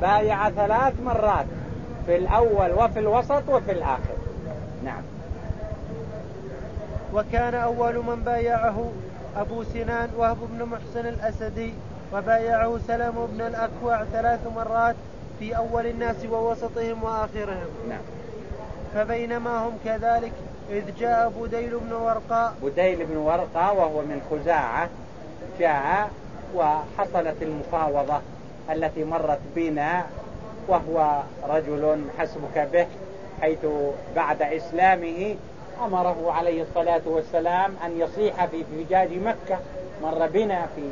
بايع ثلاث مرات في الأول وفي الوسط وفي الآخر. نعم. وكان أول من بايعه أبو سنان وهب بن محسن الأسدي وبايعه سلام بن الأكوع ثلاث مرات في أول الناس ووسطهم وآخرهم. نعم. فبينما هم كذلك إذ جاء بديل بن ورقاء. بديل بن ورقاء وهو من خزاعة جاء وحصلت المفاوضة. التي مرت بنا وهو رجل حسبك به حيث بعد إسلامه أمره عليه الصلاة والسلام أن يصيح في فجاج مكة. مر بنا في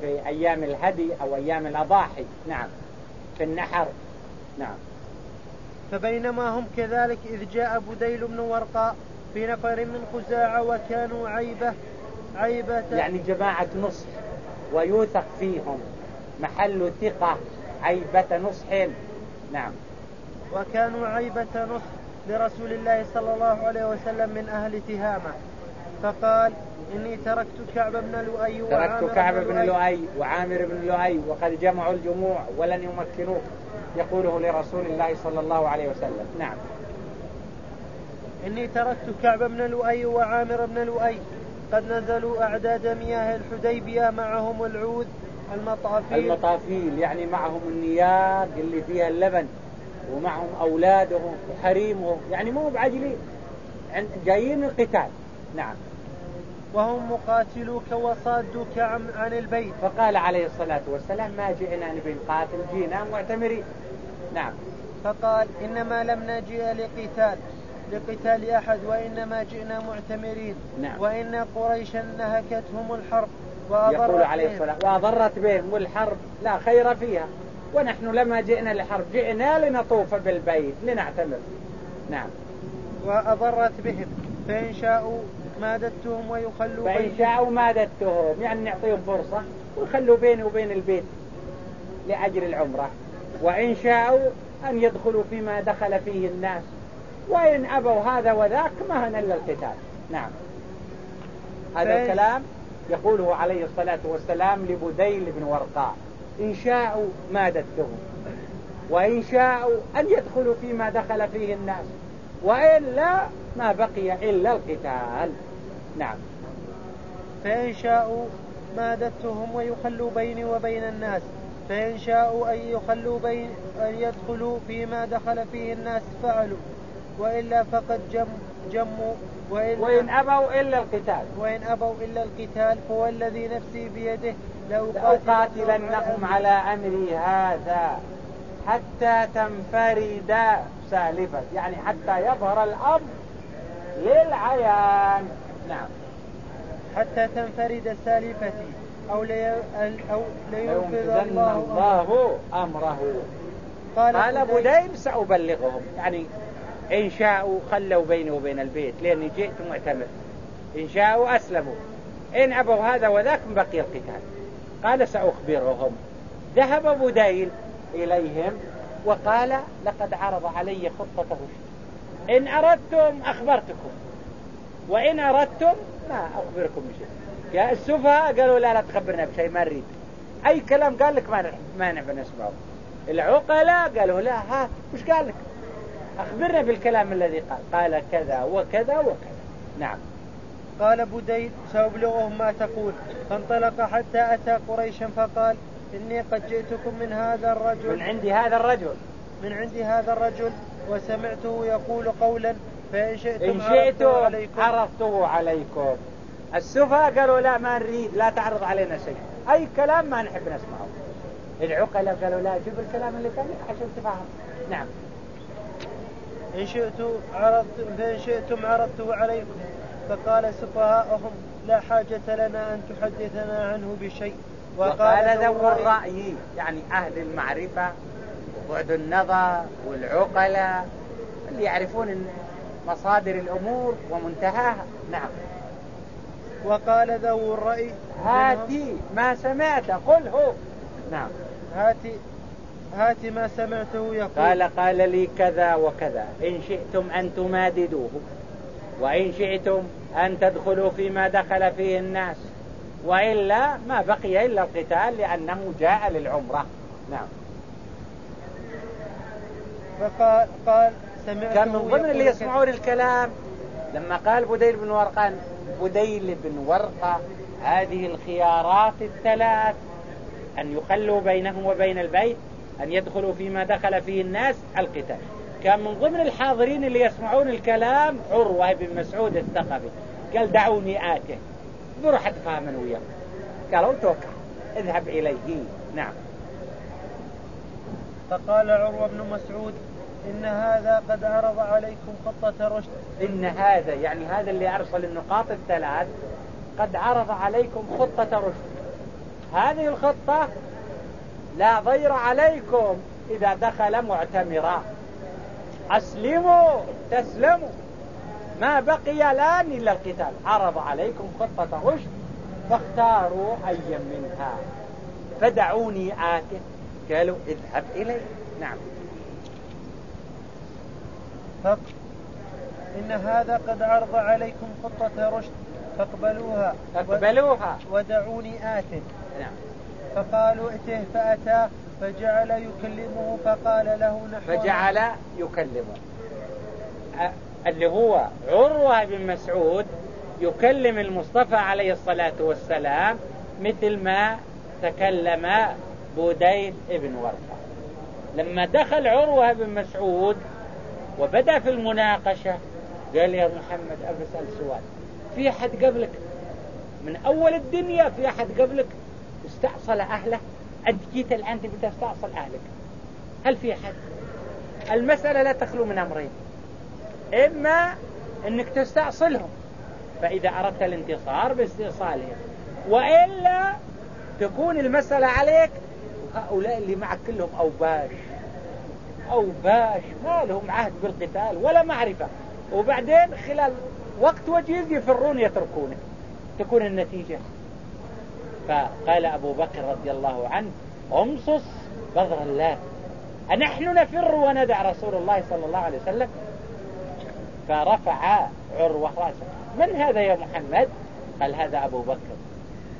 في أيام الهدي أو أيام الأضاحي. نعم. في النحر. نعم. فبينما هم كذلك إذ جاء بديل بن ورقاء في نفر من خزاعة وكانوا عيبة عيبة يعني جماعة نصح ويوثق فيهم. محل ثقة عيبة نصح. نعم. وكانوا عيبة نصح لرسول الله صلى الله عليه وسلم من أهل تهامة. فقال إني تركت كعب بن لؤي تركت كعب بن لؤي وعامر بن لؤي وقد جمعوا الجموع ولن يمكنوك يقوله لرسول الله صلى الله عليه وسلم. نعم. إني تركت كعب بن لؤي وعامر بن لؤي. قد نزلوا أعداد مياه الحديبية معهم العود المطافيل. المطافيل يعني معهم النياق اللي فيها اللبن ومعهم أولادهم وحريمهم يعني مو بعجلين جايين القتال. نعم. وهم مقاتلوك وصادوك عن, عن البيت. فقال عليه الصلاة والسلام ما جئنا نبي نقاتل جينا معتمرين. نعم. فقال إنما لم نجئ لقتال لقتال أحد وإنما جئنا معتمرين. نعم. وإن قريشا نهكتهم الحرب. يقول عليه الصلاة وأضرت بهم والحرب لا خير فيها. ونحن لما جئنا لحرب جئنا لنطوف بالبيت لنعتمر. نعم. وأضرت بهم. فإن شاءوا مادتهم ويخلوا فإن شاءوا مادتهم يعني نعطيهم فرصة ويخلوا بيني وبين البيت لأجل العمرة. وإن شاءوا أن يدخلوا فيما دخل فيه الناس. وإن أبوا هذا وذاك ما هن إلا القتال. نعم. هذا الكلام. يقوله عليه الصلاة والسلام لبديل بن ورقاء. إن شاءوا مادتهم وإن شاءوا أن يدخلوا فيما دخل فيه الناس. وإلا ما بقي إلا القتال. نعم. فإن شاءوا مادتهم ويخلوا بيني وبين الناس. فإن شاءوا أن يخلوا بين أن يدخلوا فيما دخل فيه الناس فعلوا. وإلا فقد جم جموا وإن, وإن أبوا إلا القتال. وإن أبوا إلا القتال فهو الذي نفسي بيده لأقاتلنهم على أمري هذا حتى تنفرد سالفة يعني حتى يظهر الأمر للعيان. نعم. حتى تنفرد سالفتي أو لي أو لينفذ الله, الله أمره. قال, قال بديل سأبلغهم. يعني إن شاءوا خلوا بيني وبين البيت لأني جئت معتمر. إن شاءوا أسلموا. إن أبوا هذا وذاك بقي القتال. قال سأخبرهم. ذهب بديل إليهم وقال لقد عرض علي خطته إن أردتم أخبرتكم. وإن أردتم ما أخبركم بشيء. يا السفهاء قالوا لا لا تخبرنا بشيء ما نريد. أي كلام؟ قال لك ما نبي نسمعه. العقلاء قالوا لا ها وش قال لك؟ أخبرنا بالكلام الذي قال. قال كذا وكذا وكذا. نعم. قال بديل سأبلغهم ما تقول. فانطلق حتى أتى قريشا فقال إني قد جئتكم من هذا الرجل. من عند هذا الرجل. من عند هذا الرجل وسمعته يقول قولا فإن شئتم, إن شئتم عليكم. عرضته عليكم. السفهاء قالوا لا ما نريد لا تعرض علينا شيء. أي كلام ما نحب نسمعه. العقلاء قالوا لا جيب الكلام اللي لك عشان تفهم. نعم. إن شئتم عرضت فإن شئتم عرضته عليكم. فقال سفهاءهم لا حاجة لنا أن تحدثنا عنه بشيء. وقال ذو الرأي يعني أهل المعرفة وبعد النظر والعقلاء اللي يعرفون مصادر الأمور ومنتهاها. نعم. وقال ذو الرأي هاتي ما سمعت قل هو. نعم. هاتي هات ما سمعته يقول. قال قال لي كذا وكذا. إن شئتم أن تماددوه وإن شئتم أن تدخلوا فيما دخل فيه الناس وإلا ما بقي إلا القتال لأنه جاء للعمرة. نعم. فقال قال كان من ضمن اللي يسمعون الكلام لما قال بديل بن ورقان بديل بن ورقة هذه الخيارات الثلاث أن يخلوا بينهم وبين البيت أن يدخلوا فيما دخل فيه الناس القتال. كان من ضمن الحاضرين اللي يسمعون الكلام عروة بن مسعود الثقفي. قال دعوني آته بروح أتفاهم وياه. قالوا توكل. اذهب إليه. نعم. فقال عروة بن مسعود إن هذا قد عرض عليكم خطة رشد. إن هذا يعني هذا اللي أرسل النقاط الثلاث قد عرض عليكم خطة رشد. هذه الخطة لا ضير عليكم إذا دخل معتمرا. أسلموا تسلموا. ما بقي الآن إلا القتال. عرض عليكم خطة رشد فاختاروا أيا منها. فدعوني آته قالوا اذهب إلي. نعم. فق إن هذا قد عرض عليكم خطة رشد. فاقبلوها. فاقبلوها. ودعوني آته نعم. فقالوا ائته فأتاه فجعل يكلمه فقال له نحو فجعل يكلمه. اللي هو عروة بن مسعود يكلم المصطفى عليه الصلاة والسلام مثل ما تكلم بوديل ابن ورقة. لما دخل عروة بن مسعود وبدأ في المناقشة قال يا محمد أسأل سؤال. في أحد قبلك؟ من أول الدنيا في أحد قبلك؟ استأصل أهله. أنت جيت الآن تبي تستأصل أهلك. هل في أحد المسألة لا تخلو من أمرين. إما أنك تستأصلهم فإذا أردت الانتصار باستئصالهم. وإلا تكون المسألة عليك. هؤلاء اللي معك كلهم أوباش. أوباش. ما لهم عهد بالقتال ولا معرفة. وبعدين خلال وقت وجيز يفرون يتركونه. تكون النتيجة. فقال أبو بكر رضي الله عنه أمصص بذر الله. أنحن نفر وندع رسول الله صلى الله عليه وسلم. فرفع عروة رأسه. من هذا يا محمد؟ قال هذا أبو بكر.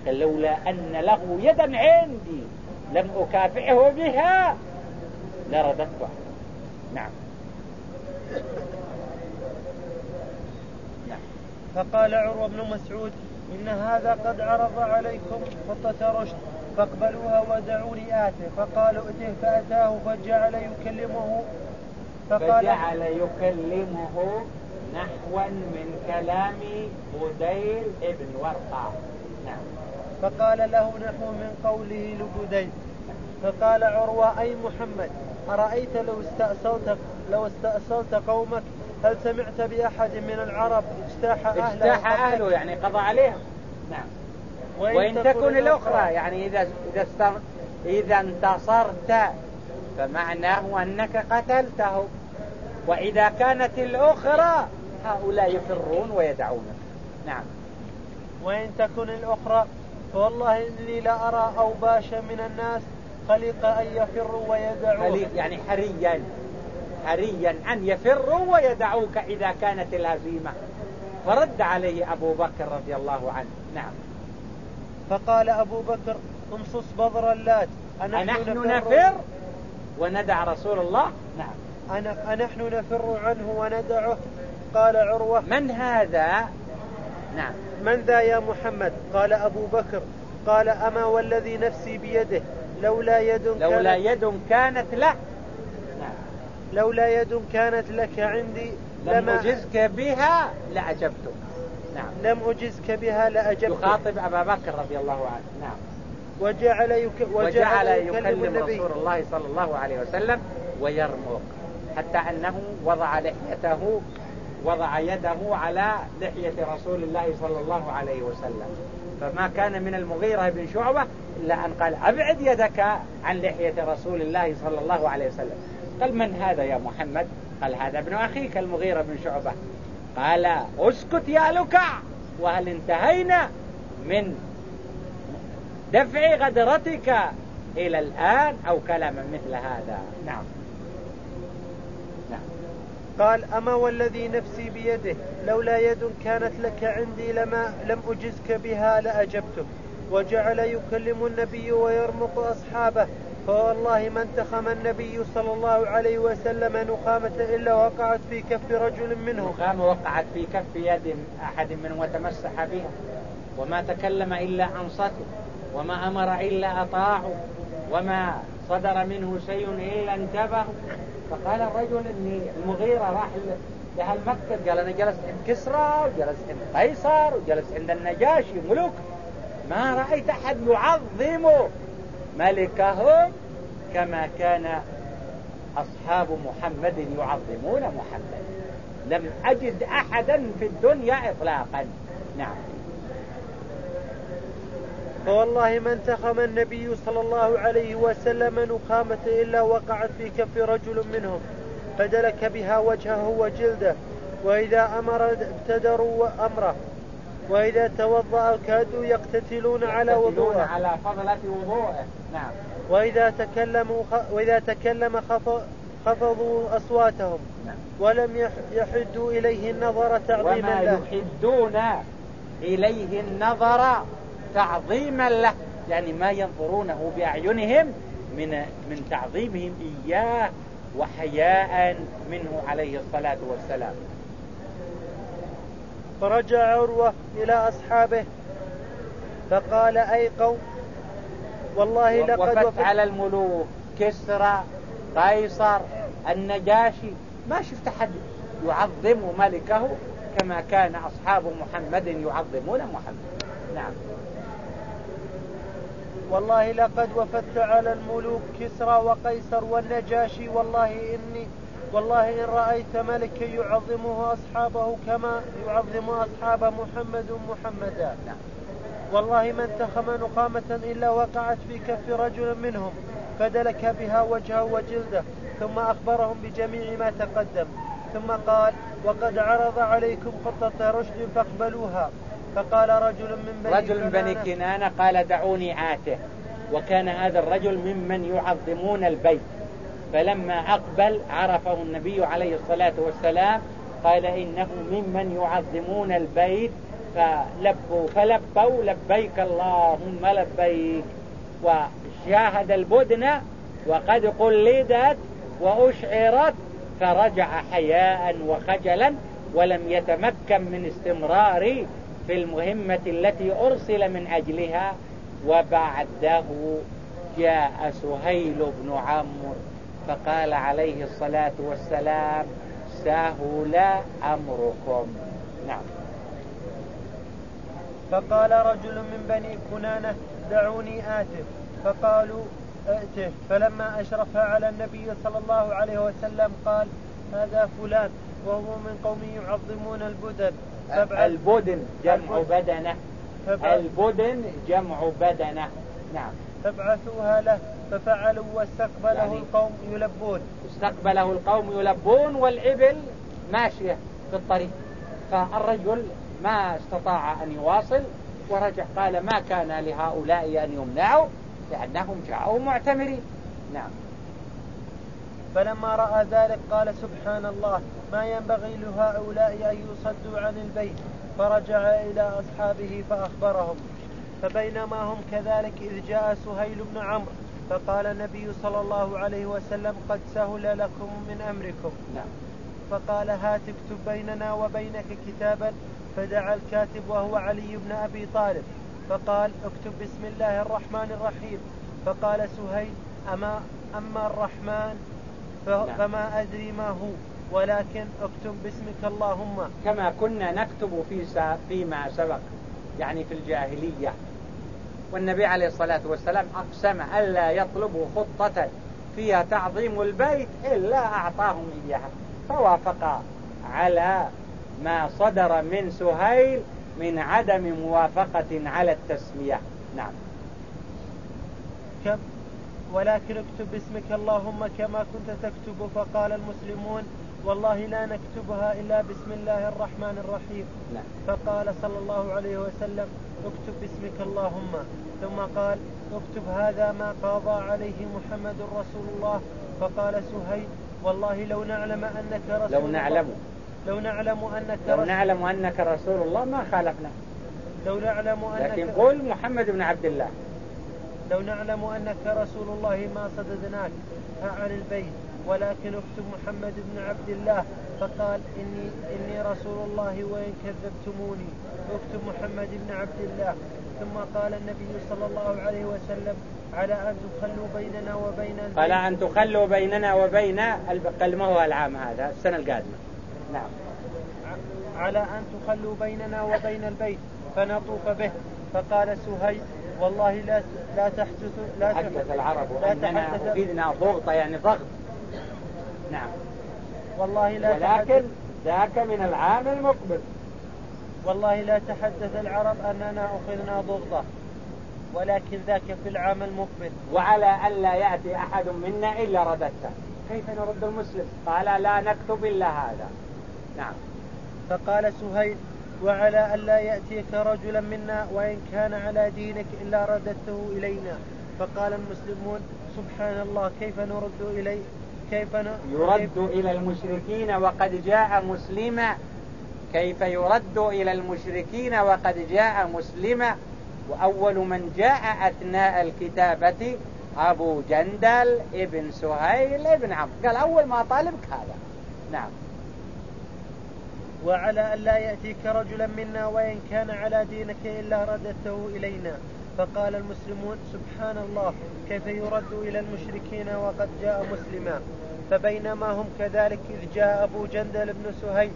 قال لولا أن له يدا عندي لم أكافئه بها لرددته. نعم. فقال عروة بن مسعود إن هذا قد عرض عليكم خطة رشد فاقبلوها ودعوني آته فقالوا ائته فأتاه فجعل يكلمه. فقال فجعل يكلمه نحوا من كلام بديل ابن ورقة. نعم. فقال له نحو من قوله لبديل. فقال عروة أي محمد أرأيت لو استأصلت لو استأصلت قومك هل سمعت بأحد من العرب اجتاح أهله؟ اجتاح أهله يعني قضى عليهم. نعم. وإن, وإن تكن الأخرى. يعني إذا إذا إذا انتصرت فمعناه أنك قتلته. وإذا كانت الأخرى هؤلاء يفرون ويدعونك نعم. وإن تكن الأخرى فوالله إني لا أرى أوباشا من الناس خلق أن يفروا ويدعوك يعني حريا. حريا أن يفروا ويدعوك إذا كانت الهزيمة. فرد عليه أبو بكر رضي الله عنه. نعم. فقال أبو بكر امصص بضر اللات. أنحن نفر, نفر؟ وندع رسول الله؟ نعم. أنا أنحن نفر عنه وندعه؟ قال عروة. من هذا؟ نعم. من ذا يا محمد؟ قال أبو بكر. قال أما والذي نفسي بيده؟ لولا يد لولا كانت يد كانت له. لولا يد كانت لك عندي لم أجزك بها لأجبتك. نعم. لم أجزك بها لأجبتك. يخاطب أبا بكر رضي الله عنه. نعم. وجعل, يك... وجعل, يكلم, يكلم رسول الله صلى الله عليه وسلم ويرمق حتى أنه وضع لحيته وضع يده على لحية رسول الله صلى الله عليه وسلم. فما كان من المغيرة بن شعبة إلا أن قال أبعد يدك عن لحية رسول الله صلى الله عليه وسلم. قال من هذا يا محمد؟ قال هذا ابن أخيك المغيرة بن شعبة. قال أسكت يا لكع وهل انتهينا من دفع غدرتك إلى الآن أو كلاما مثل هذا؟ نعم. نعم. قال أما والذي نفسي بيده لولا يد كانت لك عندي لما لم أجزك بها لأجبتك وجعل يكلم النبي ويرمق أصحابه فوالله ما انتخم النبي صلى الله عليه وسلم نخامة إلا وقعت في كف رجل منهم. نخامة وقعت في كف يد أحد منهم وتمسح بها. وما تكلم إلا أنصته وما أمر إلا أطاعوا وما صدر منه شيء إلا انتبه. فقال الرجل إني المغيرة راح لها المكتب قال أنا جلست عند كسرى وجلست عند قيصر وجلست عند النجاشي ملوك. ما رأيت أحد يعظم ملكهم كما كان أصحاب محمد يعظمون محمد. لم أجد أحدا في الدنيا إطلاقا. نعم. فوالله ما انتخم النبي صلى الله عليه وسلم نخامة إلا وقعت في كف رجل منهم. فدلك بها وجهه وجلده. وإذا أمر ابتدروا أمره. وإذا توضأ كادوا يقتتلون على وضوءه. على فضلة وضوءه. نعم. وإذا تكلموا خ... وإذا تكلم خف... خفضوا أصواتهم. نعم. ولم يحدوا إليه النظر تعظيما وما له. يحدون إليه النظر تعظيما له. يعني ما ينظرونه بأعينهم من من تعظيمهم إياه وحياء منه عليه الصلاة والسلام. فرجع عروة إلى أصحابه فقال أي قوم والله لقد وفت على الملوك كسرى قيصر النجاشي. ما شفت حد يعظم ملكه كما كان أصحاب محمد يعظمون محمد. نعم. والله لقد وفدت على الملوك كسرى وقيصر والنجاشي. والله إني والله إن رأيت ملكا يعظمه أصحابه كما يعظم أصحاب محمد محمدا. والله ما انتخم نقامة إلا وقعت في كف رجل منهم فدلك بها وجهه وجلده ثم أخبرهم بجميع ما تقدم. ثم قال وقد عرض عليكم خطة رشد فاقبلوها. فقال رجل من بني رجل من بني كنانة قال دعوني آته وكان هذا الرجل ممن يعظمون البيت. فلما أقبل عرفه النبي عليه الصلاة والسلام قال إنه ممن يعظمون البيت فلبوا فلبوا لبيك اللهم لبيك. وشاهد البدن وقد قلدت وأشعرت فرجع حياء وخجلا ولم يتمكن من استمرار في المهمة التي أرسل من أجلها. وبعده جاء سهيل بن عمرو. فقال عليه الصلاة والسلام سهل أمركم. نعم. فقال رجل من بني كنانة دعوني آته. فقالوا ائته فلما أشرف على النبي صلى الله عليه وسلم قال هذا فلان وهو من قوم يعظمون البدن. البدن جمع بدنة. البدن جمع بدنة. نعم. فابعثوها له. ففعلوا واستقبله يعني القوم يلبون. استقبله القوم يلبون والإبل ماشية في الطريق. فالرجل ما استطاع أن يواصل ورجع قال ما كان لهؤلاء أن يمنعوا لأنهم جاءوا معتمرين. نعم. فلما رأى ذلك قال سبحان الله ما ينبغي لهؤلاء أن يصدوا عن البيت. فرجع إلى أصحابه فأخبرهم. فبينما هم كذلك إذ جاء سهيل بن عمرو فقال النبي صلى الله عليه وسلم قد سهل لكم من أمركم. نعم. فقال هات اكتب بيننا وبينك كتابا فدعا الكاتب وهو علي بن أبي طالب. فقال اكتب بسم الله الرحمن الرحيم. فقال سهيل أما أما الرحمن نعم. فما أدري ما هو ولكن اكتب باسمك اللهم. كما كنا نكتب في فيما سبق يعني في الجاهلية. والنبي عليه الصلاة والسلام أقسم ألا يطلبوا خطة فيها تعظيم البيت إلا أعطاهم إياها. فوافق على ما صدر من سهيل من عدم موافقة على التسمية. نعم. كم؟ ولكن اكتب باسمك اللهم كما كنت تكتب فقال المسلمون والله لا نكتبها إلا بسم الله الرحمن الرحيم. لا. فقال صلى الله عليه وسلم اكتب باسمك اللهم. ثم قال اكتب هذا ما قاضى عليه محمد رسول الله. فقال سهيل والله لو نعلم أنك رسول لو نعلم. لو نعلم أنك لو نعلم أنك رسول الله ما خالفنا. لو نعلم أنك لكن قل محمد بن عبد الله. لو نعلم أنك رسول الله ما صددناك عن البيت ولكن اكتب محمد بن عبد الله فقال إني, إني رسول الله وإن كذبتموني اكتب محمد بن عبد الله. ثم قال النبي صلى الله عليه وسلم على أن تخلوا بيننا وبين البيت. على أن تخلوا بيننا وبين ما هو العام هذا؟ السنة القادمة. نعم. على أن تخلوا بيننا وبين البيت فنطوف به. فقال سهيل والله لا لا تحدث لا تحدث. العرب لا أفيدنا ضغط يعني ضغط. نعم. والله لا ولكن ذاك من العام المقبل. والله لا تحدث العرب أننا أخذنا ضغطة. ولكن ذاك في العام المقبل. وعلى ألا يأتي أحد منا إلا رددته. كيف نرد المسلم؟ قال لا نكتب إلا هذا. نعم. فقال سهيل وعلى ألا يأتيك رجلا منا وإن كان على دينك إلا رددته إلينا. فقال المسلمون سبحان الله كيف نرد إليه كيف ن... يرد. إلى المشركين وقد جاء مسلما كيف يرد إلى المشركين وقد جاء مسلما وأول من جاء أثناء الكتابة أبو جندل ابن سهيل ابن عمرو قال أول ما طالبك هذا. نعم. وعلى أن لا يأتيك رجلا منا وإن كان على دينك إلا رددته إلينا. فقال المسلمون سبحان الله كيف يرد إلى المشركين وقد جاء مسلما؟ فبينما هم كذلك إذ جاء أبو جندل بن سهيل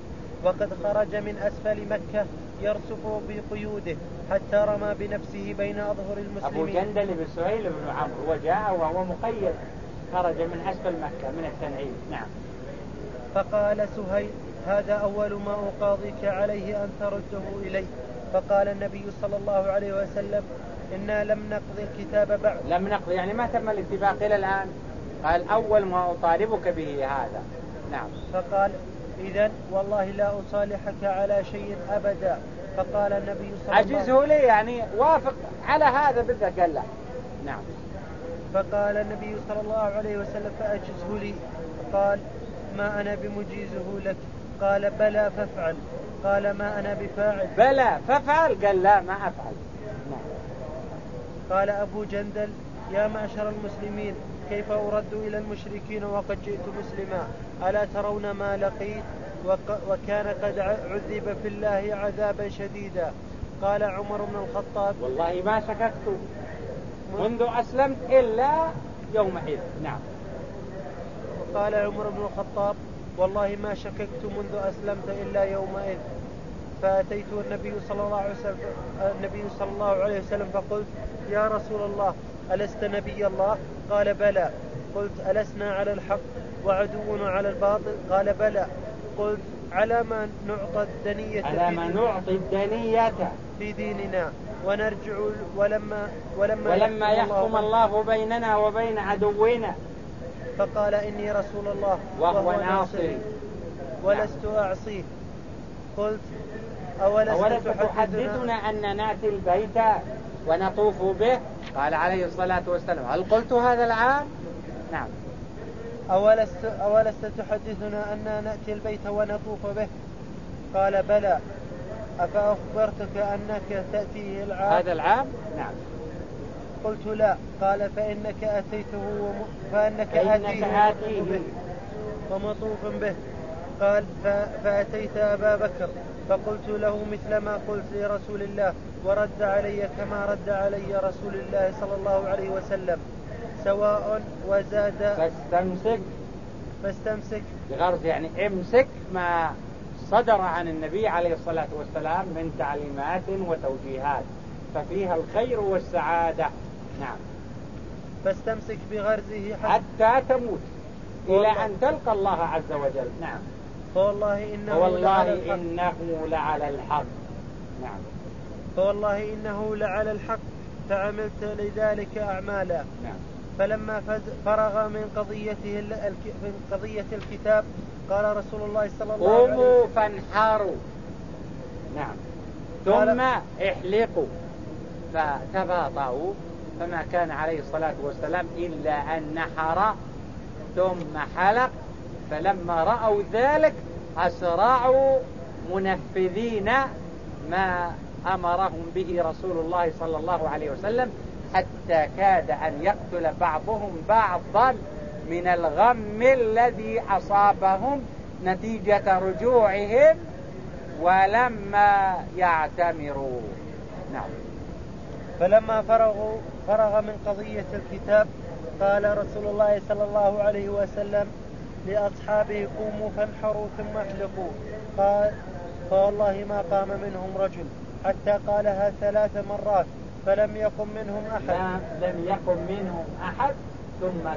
وقد خرج من أسفل مكة يرسف بقيوده حتى رمى بنفسه بين أظهر المسلمين. أبو جندل بن سهيل بن عمرو وجاء وهو مقيد خرج من أسفل مكة من التنعيم. نعم. فقال سهيل هذا أول ما أقاضيك عليه أن ترده إلي فقال النبي صلى الله عليه وسلم إنا لم نقضي الكتاب بعد. لم نقضي يعني ما تم الاتفاق إلى الآن. قال أول ما أطالبك به هذا. نعم. فقال إذا والله لا أصالحك على شيء أبدا. فقال النبي صلى الله عليه وسلم عجزه لي يعني وافق على هذا بالذات قال لا. نعم. فقال النبي صلى الله عليه وسلم فأجزه لي. قال ما أنا بمجيزه لك. قال بلى فافعل. قال ما أنا بفاعل. بلى فافعل. قال لا ما أفعل. نعم. قال أبو جندل يا معشر المسلمين كيف أرد إلى المشركين وقد جئت مسلما؟ ألا ترون ما لقيت؟ وكان قد عذب في الله عذابا شديدا. قال عمر بن الخطاب. والله ما شككت. منذ أسلمت إلا يومئذ. نعم. قال عمر بن الخطاب. والله ما شككت منذ أسلمت إلا يومئذ. فأتيت النبي صلى الله عليه وسلم النبي صلى الله عليه وسلم فقلت يا رسول الله ألست نبي الله؟ قال بلى. قلت ألسنا على الحق وعدونا على الباطل؟ قال بلى. قلت على ما نعطى الدنية على ما نعطي الدنية في ديننا. ونرجع ولما ولما, ولما يحكم الله بيننا وبين عدونا. فقال إني رسول الله وهو, ناصري. ولست أعصيه قلت أولست, أولست تحدثنا؟ أن نأتي البيت ونطوف به؟ قال عليه الصلاة والسلام. هل قلت هذا العام؟ نعم. أولست, أولست تحدثنا أن نأتي البيت ونطوف به؟ قال بلى. أفأخبرتك أنك تأتيه العام؟ هذا العام؟ نعم. قلت لا. قال فإنك أتيته وم... فإنك, آتيه. به ومطوف به. قال ف... فأتيت أبا بكر. فقلت له مثل ما قلت لرسول الله. ورد علي كما رد علي رسول الله صلى الله عليه وسلم. سواء وزاد فاستمسك. فاستمسك. بغرض يعني امسك ما صدر عن النبي عليه الصلاة والسلام من تعليمات وتوجيهات. ففيها الخير والسعادة. نعم. فاستمسك بغرزه حتى تموت. إلى أن تلقى الله عز وجل. نعم. فوالله إنه فوالله لعلى إنه لعلى الحق. نعم. فوالله إنه لعلى الحق. فعملت لذلك أعمالا. نعم. فلما فرغ من قضيته من قضية الكتاب قال رسول الله صلى الله عليه وسلم قوموا فانحروا. نعم. ثم احلقوا. فتباطؤوا. فما كان عليه الصلاة والسلام إلا أن نحر ثم حلق فلما رأوا ذلك أسرعوا منفذين ما أمرهم به رسول الله صلى الله عليه وسلم حتى كاد أن يقتل بعضهم بعضا من الغم الذي أصابهم نتيجة رجوعهم ولما يعتمروا. نعم. فلما فرغوا فرغ من قضية الكتاب. قال رسول الله صلى الله عليه وسلم لأصحابه قوموا فانحروا ثم احلقوا. قال فوالله ما قام منهم رجل حتى قالها ثلاث مرات فلم يقم منهم أحد. لم يقم منهم أحد ثم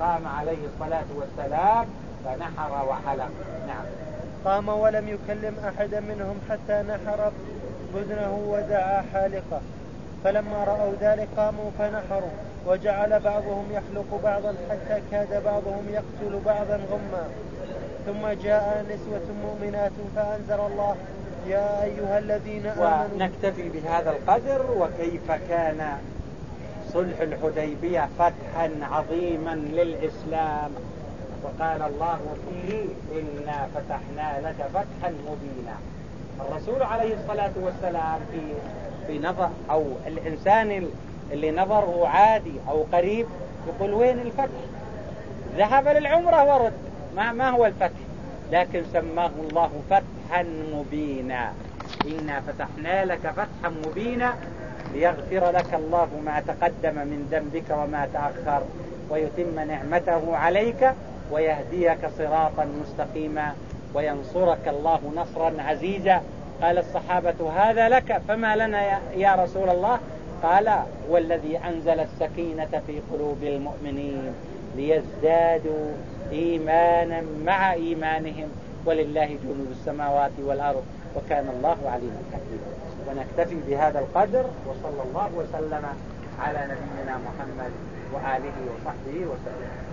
قام عليه الصلاة والسلام فنحر وحلق. نعم. قام ولم يكلم أحدا منهم حتى نحر بدنه ودعا حالقه. فلما رأوا ذلك قاموا فنحروا وجعل بعضهم يحلق بعضا حتى كاد بعضهم يقتل بعضا غما. ثم جاء نسوة مؤمنات فأنزل الله يا أيها الذين آمنوا ونكتفي بهذا القدر وكيف كان صلح الحديبية فتحا عظيما للإسلام. وقال الله فيه إنا فتحنا لك فتحا مبينا. الرسول عليه الصلاة والسلام في في نظر أو الإنسان اللي نظره عادي أو قريب يقول وين الفتح؟ ذهب للعمرة ورد. ما, ما هو الفتح؟ لكن سماه الله فتحا مبينا. إنا فتحنا لك فتحا مبينا ليغفر لك الله ما تقدم من ذنبك وما تأخر ويتم نعمته عليك ويهديك صراطا مستقيما وينصرك الله نصرا عزيزا. قال الصحابة هذا لك فما لنا يا رسول الله؟ قال والذي أنزل السكينة في قلوب المؤمنين ليزدادوا إيمانا مع إيمانهم ولله جنود السماوات والأرض وكان الله عليما حكيما. ونكتفي بهذا القدر وصلى الله وسلم على نبينا محمد وآله وصحبه وسلم.